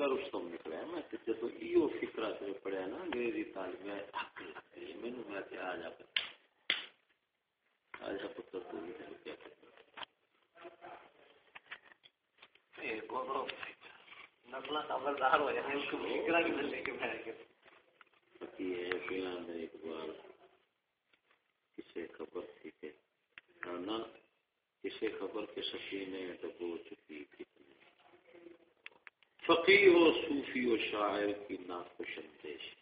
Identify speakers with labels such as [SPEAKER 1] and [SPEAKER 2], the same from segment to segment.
[SPEAKER 1] فکر رستم نکلا میں جب یہ فکر سے پڑھیا نا انگریزی تعلیم حق لگ گئی مینو میں آ جا آ جا پتر تو کیا
[SPEAKER 2] نسل خبردار ہو جائے فکر بھی لے کے بیٹھ گئے
[SPEAKER 1] ایک بار کسی خبر تھی کہ کسی خبر کے سکینے ڈبو چکی تھی۔ فقی و صوفی و شاعر کی ناخوشندیش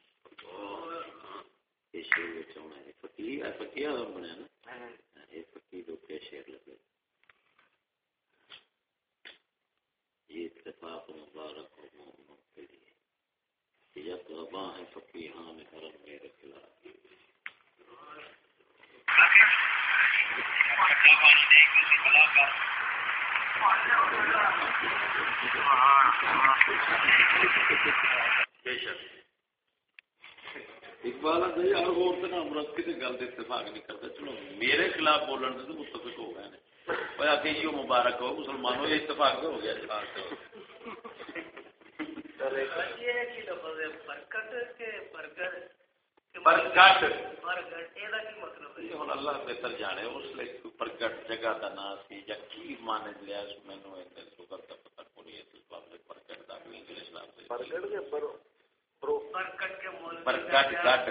[SPEAKER 1] یہ شیر میں چاہنا ہے۔ فقی ہے فقی آدم بنے نا؟ یہ فقی دو کے شیر لگے۔ یہ اتفاق مبارک و مومن کے لیے تو ابا ہے فقیحان حرم میرے خلاف اقبال یار وہ امرت کی گل اتفاق نہیں۔ کرتا چلو میرے خلاف بولنے سے متفق ہو گئے آ کے یہ مبارک ہو مسلمانوں یہ اتفاق ہو گیا مطلب اللہ بہتر جانے، اس لیے پرگٹ جگہ کا نام سی یا کی مان لیا مینو شوگر کا پتہ کوئی ہے اس بات میں پرگٹ کا بھی انگلش نام سے پرگٹ کے پر پرگٹ کے مول پرگٹ گٹ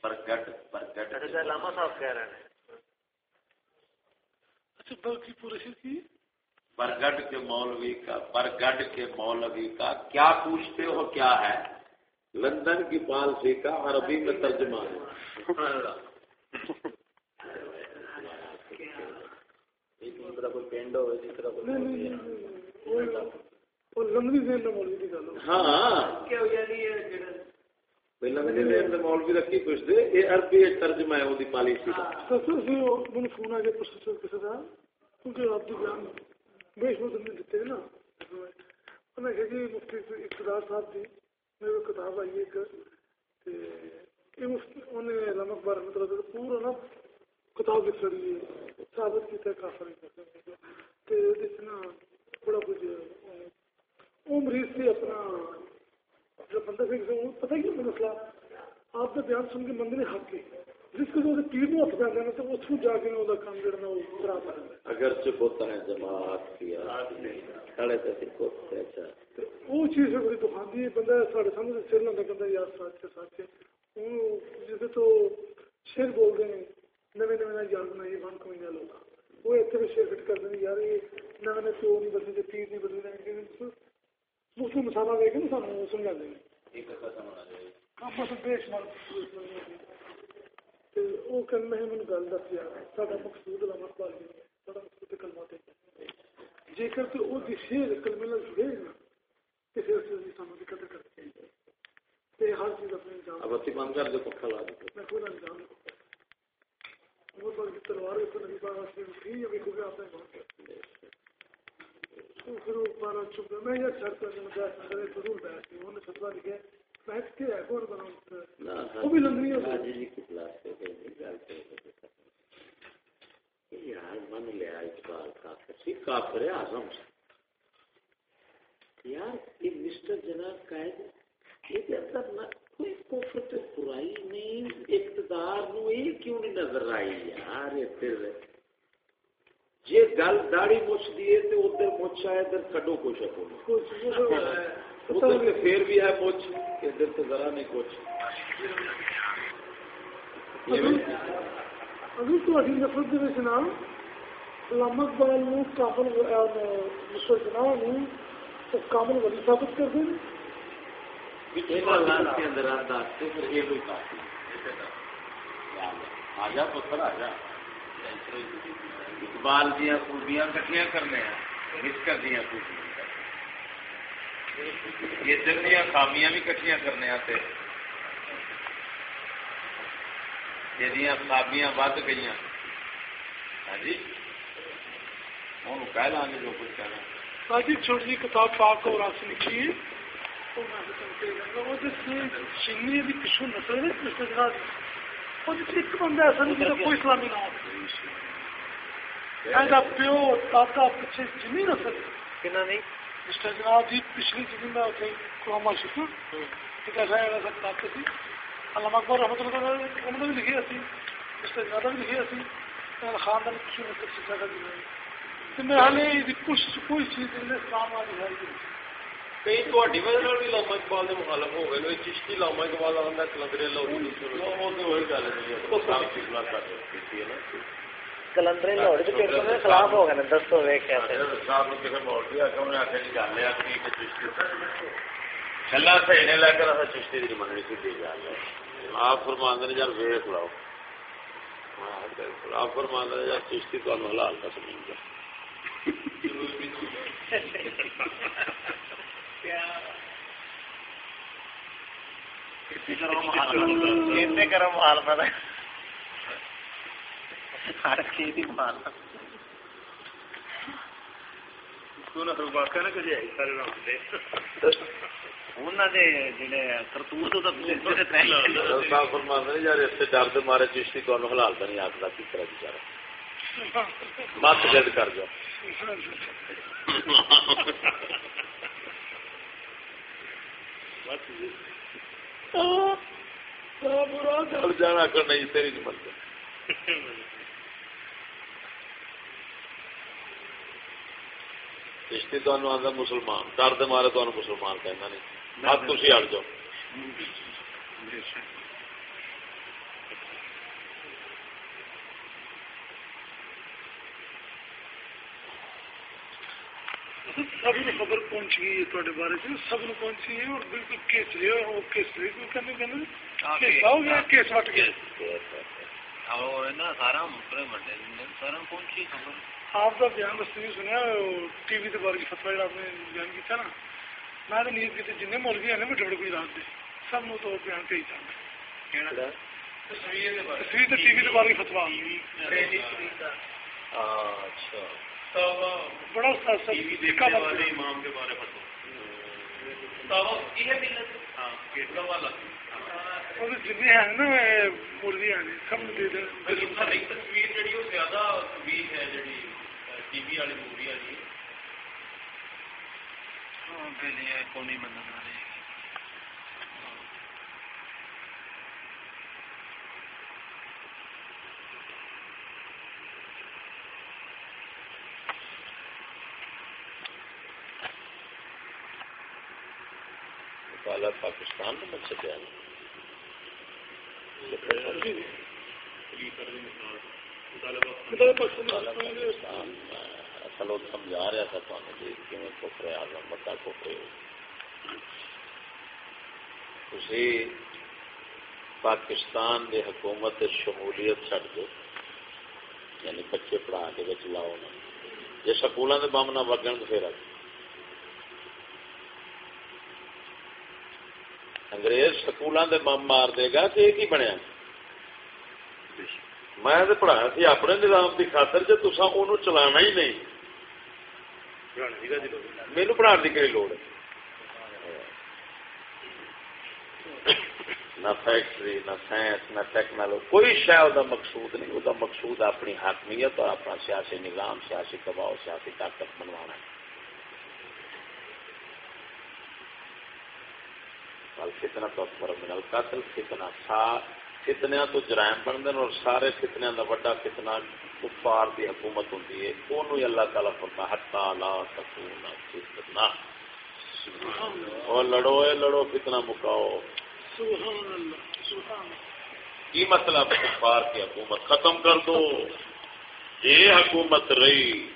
[SPEAKER 1] پرگٹ پرگٹ
[SPEAKER 2] علامہ صاحب کہہ رہے ہیں۔
[SPEAKER 3] اچھا باقی پورے کی۔
[SPEAKER 1] پرگٹ کے مولوی کا پرگٹ کے مولوی کا کیا پوچھتے ہو کیا ہے؟ لندن کی پالسی کا عربی میں ترجمہ۔ ہے مولوی رکھی پوچھتے یہ عربی ترجمہ ہے پالیسی کا
[SPEAKER 3] کا میں کہ جی مفتی اقتدار صاحب جی میرے کتاب آئی ایک انہیں علامہ اقبال رحمۃ اللہ پورا نا کتاب لکھ رہی ہے ثابت کیا کافر نا بڑا کچھ وہ مریض سے اپنا جو بندہ سے پتہ کیا مسئلہ۔ آپ کا بیان سن کے بندے نے حق کی۔ جس کے جو پیر میں ہاتھ پہ دینا تو اتوں جا کے وہ کام جڑنا وہ خراب ہے۔
[SPEAKER 1] اگر چپ ہوتا ہے جماعت کیا کھڑے تو اچھا
[SPEAKER 3] وہ چیز ہے بڑی دکان دی بندہ سارے سامنے سر لگا بندہ یار سچ سچ جسے تو شیر بول رہے ہیں نویں نویں یار بنائی بن کوئی نہ لوگ۔ وہ اتنے بھی شیر فٹ کر دیں یار یہ نئے پیو نہیں بدلتے پیر نہیں بدلتے اس میں مسالہ وے کے نا سامنے سمجھا دیں بے شمار وہ کلمہ ہے مجھے گل دس یار سارا مقصود علامہ اقبال بڑا مقصود کلمہ تے جے کر تو وہ شیر کلمے نال جڑے نا تے پھر اس دی سامنے قدر کرتے ہیں تے ہر چیز اپنے انجام
[SPEAKER 1] اب اتی مان کر دے پکھا لا دے
[SPEAKER 3] میں کوئی انجام وہ پر تلوار کو نہیں پا واسطے کی یہ بھی کوئی اپنے بہت چپ میں یہ کرے ضرور انہوں نے فتوا بیٹھ کے ہے کون بنا وہ بھی ہو
[SPEAKER 1] جی کی کلاس سے گل یار من لیا اقبال کافر سی کافر یار یہ مسٹر جناب قائد یہ اندر نہ کوئی کفر تے برائی نہیں اقتدار نو یہ کیوں نہیں نظر آئی یار یہ پھر جی گل داڑی مچ دیے تو ادھر مچ آئے ادھر کڈو کچھ ادھر پھر بھی ہے مچ ادھر تو ذرا نہیں کچھ۔
[SPEAKER 3] نفرت کے جناب علامہ اقبال نے کامل مشور جناب نے کامل ولی ثابت کر دیں
[SPEAKER 1] اقبال دیا خوبیاں کٹیاں کرنے مسکر دیا خوبیاں۔ ادھر دیا خامیاں بھی کٹیاں کرنے یہ خابیاں ود گئی ہاں جی؟ ہوں، کہہ لا گے جو کچھ کہنا ہاں
[SPEAKER 3] جی چھوٹی جی کتاب پاک اور آپ لکھی ہے۔ چینی بھی پچھو نسل ہے ایک بندہ ایسا نہیں کوئی اسلامی نہ ہو پیو دادا پیچھے چینی نسل
[SPEAKER 2] کہنا نہیں
[SPEAKER 3] مسٹر جناب جی پچھلی زمین میں اتنے قوما شکر ایک ایسا ہے سب کتاب سے علامہ اکبر رحمۃ اللہ انہوں نے بھی لکھی اسی مسٹر جناب بھی لکھی اسی خاندان مطلب میں حال کوئی چیز اسلام
[SPEAKER 1] کئی تھوڑی وجہ بھی لاما اقبال کے مخالف ہو گئے چشتی لاما اقبال آتا کلندرے لاہور گل نہیں ہے
[SPEAKER 2] کلندر لاہور کے خلاف ہو گئے دسو
[SPEAKER 1] چلا صحیح نہیں لے کر چشتی کی کی آپ نے یار ویخ لاؤ آپ فرمان نے یار چشتی حلال کا
[SPEAKER 2] گرم حال پہ ہر
[SPEAKER 1] مارے چشتی تمہیں حلال تو نہیں آتا کی طرح بچارا مت گد کر جاؤ جانا کر نہیں تیری نہیں مت چشتی تمہیں آتا مسلمان ڈر دے مارے مسلمان کہنا نہیں اب تھی اڑ جاؤ
[SPEAKER 3] سب نے خبر پہنچ گئی ہے بارے سے سب نے پہنچی ہے اور بالکل کیس لیا اور کیس لے کہنے کہنے گیا کیس وٹ گیا۔
[SPEAKER 1] سارا سارا پہنچی خبر۔
[SPEAKER 3] آپ کا بیان بس نہیں سنیا ٹی وی کے بارے فتوا جا آپ نے بیان کیا نا۔ میں تو نیت کی جن مولوی ہیں بڑے بڑے گجرات کے سب نو تو بیان پہ چاہتا تصویر ٹی وی کے بارے فتوا بڑا امام کے بارے زیادہ ہے جی ٹی وی والی مووی والی کونی مدد آ رہی
[SPEAKER 1] پاکستان میں مقصد ہے اصل وہ سمجھا رہا تھا تمہیں جی کہ کوپرے آزم بڑا کوپرے تھی پاکستان دی حکومت شمولیت چڑھ دو یعنی بچے پڑھا کے بچ لاؤ نا جی سکولوں کے بم نہ وگن تو پھر آ انگریز سکولوں کے بم مار دے گا تو یہ کی بنیا؟ میں پڑھایا سی اپنے نظام کی خاطر جی تصا ان چلانا ہی نہیں۔ میرے پڑھا کی کوئی لوڑ نہ فیکٹری نہ سائنس نہ ٹیکنالوجی کوئی شاید وہ مقصود نہیں۔ وہ مقصود اپنی حاکمیت اور اپنا سیاسی نظام سیاسی دباؤ سیاسی طاقت بنوانا ہے۔ کتنا تو من قتل کتنا سا فتنیا تو جرائم بنتے ہیں اور سارے فتنیا کا وڈا فتنا کفار کی حکومت ہوتی ہے۔ وہ اللہ تعالیٰ فرما ہٹا لا سکون فتنا اور لڑو اے، لڑو فتنا مکاؤ۔ کی مطلب کفار کی حکومت؟ ختم کر دو۔ یہ حکومت رہی۔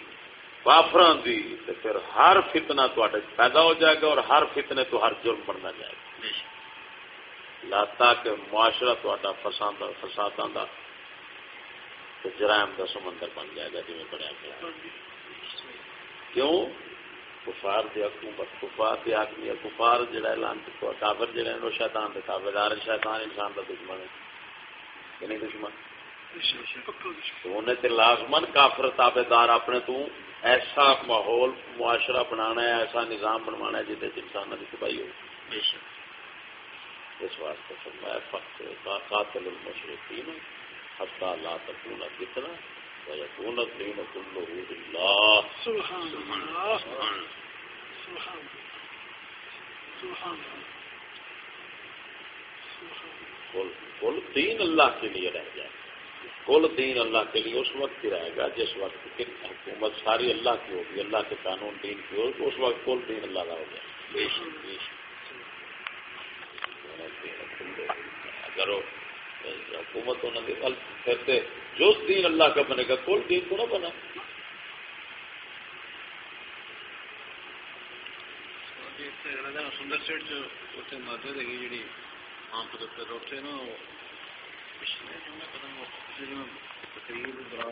[SPEAKER 1] وافران دی تو پھر ہر فتنہ پیدا ہو جائے گا اور ہر فتنے تو ہر جرم بننا جائے گا۔ لاتا کہ معاشرہ تا فساد جرائم کا سمندر بن جائے گا جی بنیا گیا۔ کیوں؟ کفار دی حکومت کفار دی آدمی کفار جڑا اعلان کافر جڑا ہے شیطان دے تابع دار شیطان انسان دا دشمن ہے۔ کہ نہیں دشمن۔ انہیں تے لازمن کافر تابع دار اپنے تو ایسا ماحول معاشرہ بنانا ہے ایسا نظام بنوانا ہے جہد انسان کی تباہی ہو اس واسطے فرمایا فخر قاتل المشرقین حتی لا تکون فتنہ ویکون الدین کلہ للہ۔ سبحان اللہ۔ کل دین اللہ کے لیے رہ جائے۔ کل دین اللہ کے لیے اس وقت ہی رہے گا، جس وقت حکومت ساری اللہ کی ہوگی، اللہ کے قانون دین کی ہوگی، اس وقت کل دین اللہ کا ہو جائے اگر حکومت ہونا پھر جو دین اللہ کا بنے گا، کل دین کو نہ بنا
[SPEAKER 2] سندر سیٹ جو مسجد ہے جی عام طور پر اتنے نا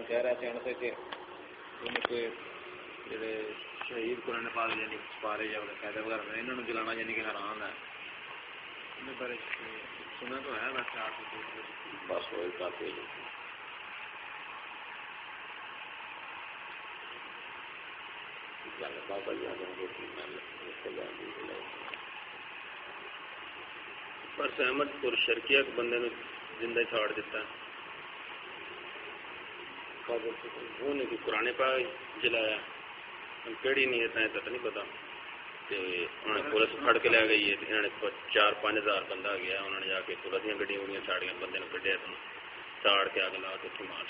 [SPEAKER 2] کہہ تھے کہ شہید قرآن پاک یعنی پارے یا وغیرہ انہوں جلانا یعنی کہ حرام ہے بارے سنا تو ہے
[SPEAKER 1] بس وہی کافی بابا جی
[SPEAKER 2] پر سہمت پور شرکیا بندے نے زندہ چھاڑ دیتا ہے۔ انہیں پرانے پا جلایا۔ کہڑی نہیں ہے تک نہیں پتا۔ پولیس پھڑ کے لے گئی ہے چار پانچ ہزار بندہ گیا انہوں نے جا کے پولیس دیا گڈیاں گڈیاں چاڑیاں بندے نے کڈیا چاڑ کے اگ لا کے مار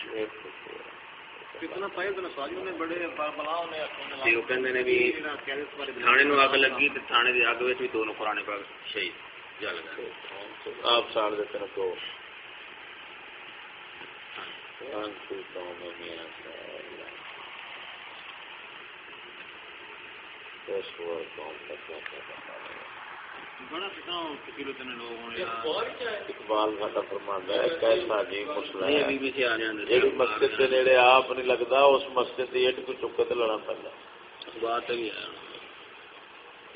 [SPEAKER 2] تھانے اگ لگی تھانے کی اگ بھی دونوں پرانے شہید۔
[SPEAKER 1] آپ دیتے ہیں تو اقبال کا فرمانا ہے کیسا جی مسئلہ ہے مسجد کے نیڑے آپ نہیں لگتا اس مسجد کی اٹ کو چکے لڑا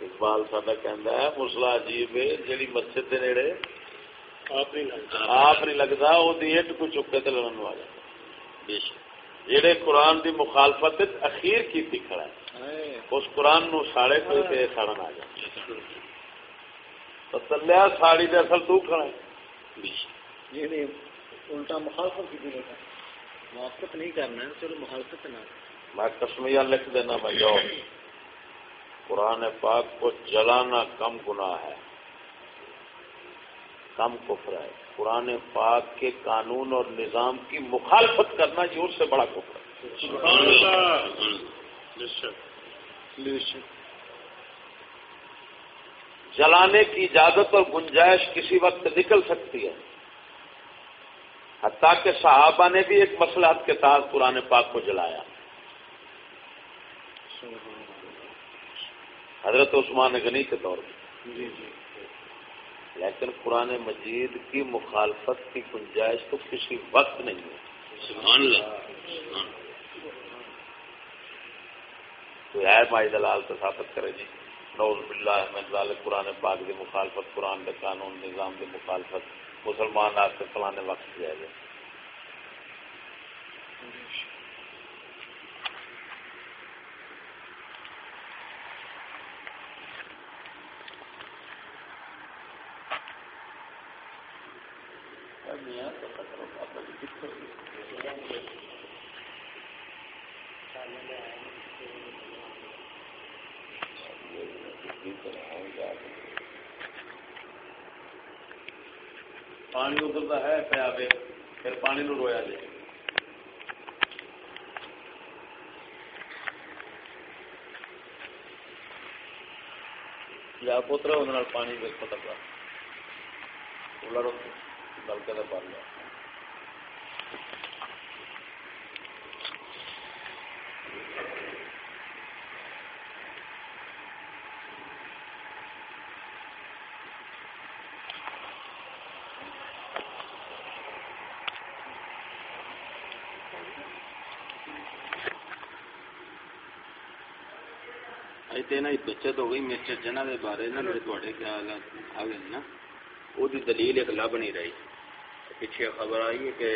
[SPEAKER 1] اقبال ہے مسلا عجیب ہے جڑی مسجد دے نیڑے آپ نہیں لگتا۔ وہ اٹ کو چکے تے لڑن والا۔ جڑے قرآن دی مخالفت اخیر کی تھی کھڑا ہے اس قرآن نو ساڑے کوئی تے سڑن آ جائے۔ تو تلیا ساڑی دے اصل تو کھڑا ہے۔
[SPEAKER 2] یعنی الٹا مخالفت کی موافقت نہیں کرنا چلو مخالفت نہ۔
[SPEAKER 1] میں کسمیا لکھ دینا میں جاؤ قرآن پاک کو جلانا کم گناہ ہے۔ کم کفر ہے۔ قرآن پاک کے قانون اور نظام کی مخالفت کرنا یہ اس سے بڑا کفر ہے۔ جلانے کی اجازت اور گنجائش کسی وقت نکل سکتی ہے۔ حتیٰ کہ صحابہ نے بھی ایک مسلحت کے تحت قرآن پاک کو جلایا۔ حضرت عثمان غنی کے دور میں۔ جی، جی۔ لیکن قرآن مجید کی مخالفت کی گنجائش تو کسی وقت نہیں ہے۔ تو ہے مائی دلال تو ثابت کرے جی۔ نوز باللہ احمد قرآن پاک کی مخالفت قرآن کے قانون نظام کی مخالفت۔ مسلمان آپ سے فلانے وقت جائے پانی ادھر ہے پیا پہ پھر پانی نو رویا جائے۔ یا پوتر پانی پتہ پڑا نلکے کا پانی بچت ہو گئی مسٹر جنا کے بارے تھوڑے خیال آ گئے نا وہ دلیل ایک لب نہیں رہی پیچھے خبر آئی ہے کہ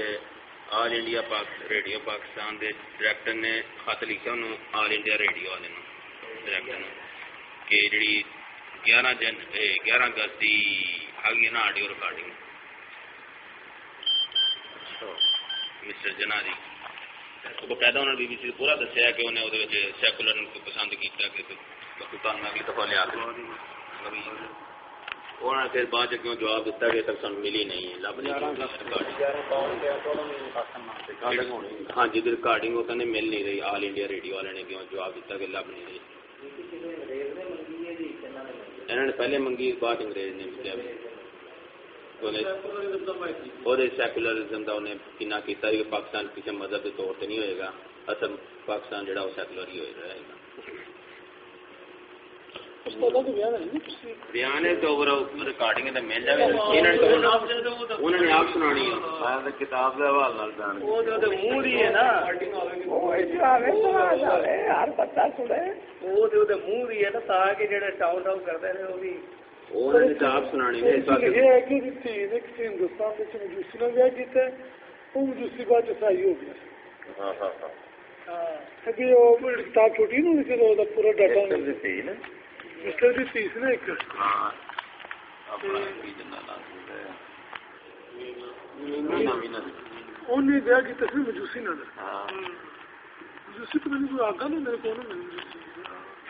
[SPEAKER 1] آل انڈیا پاک ریڈیو پاکستان دے ڈائریکٹر نے خط لکھا انہوں آل انڈیا ریڈیو والے ڈائریکٹر نے کہ جڑی گیارہ جن گیارہ اگست کی آ گئی نا آڈیو ریکارڈنگ مسٹر جنا جی باقاعدہ انہوں نے بی بی سی پورا دسیا کہ انہیں وہ سیکولر کو پسند کیا کہ
[SPEAKER 2] اگلی دفعہ لیا پھر بعد کیوں جواب دیتا کہ تک سن ملی نہیں لب ہاں جی ریکارڈنگ وہ کہنے مل نہیں رہی آل انڈیا ریڈیو والے نے کیوں جواب دیتا کہ لب نہیں رہی انہوں نے پہلے منگی بعد انگریز نے بھی سیکولرزم کا انہیں کنا کیتا کہ پاکستان کسی مذہب کے طور سے نہیں ہوئے گا۔ اصل پاکستان جڑا وہ سیکولر ہی ہوئے گا۔ بیان ہے تو ریکارڈنگ تے مل جائے انہوں نے آپ سنانی ہے۔ کتاب دے حوالے نال جان وہ تے منہ دی ہے نا۔ وہ ایسے آوے سنا ہر بندہ سنے۔ وہ تے منہ دی ہے نا تا کہ جڑے ٹاؤ ٹاؤ کردے نے وہ بھی انہوں نے آپ سنانی ہے اس وقت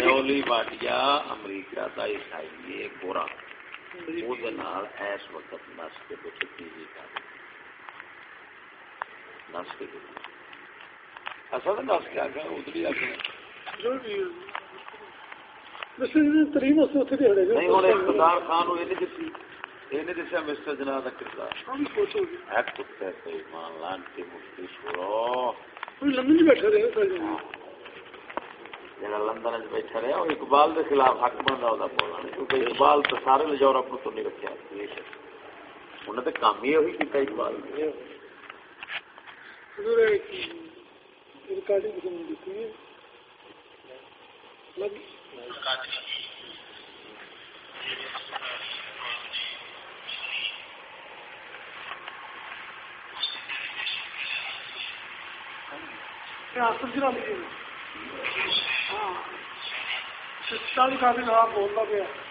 [SPEAKER 1] نولی باٹیا امریکہ کا عیسائی گورا ایس وقت نس کے پیچھے تیزی کر نس کے اصل نس کے آگے ادھر آگے نہیں ہوں اقتدار خان یہ نہیں دسی یہ نہیں دسیا مسٹر جناح کا کردار ایمان لانتی مفتی چھوڑو
[SPEAKER 3] لندن بیٹھا رہے
[SPEAKER 1] جہاں لندن بیٹھا رہا وہ اقبال کے خلاف حق بنتا وہ بولنا کیونکہ اقبال تو سارے یورپ تو نہیں رکھا انہیں تو کام ہی وہی کیا اقبال
[SPEAKER 3] ہاں چالی کافی خراب بولتا پہ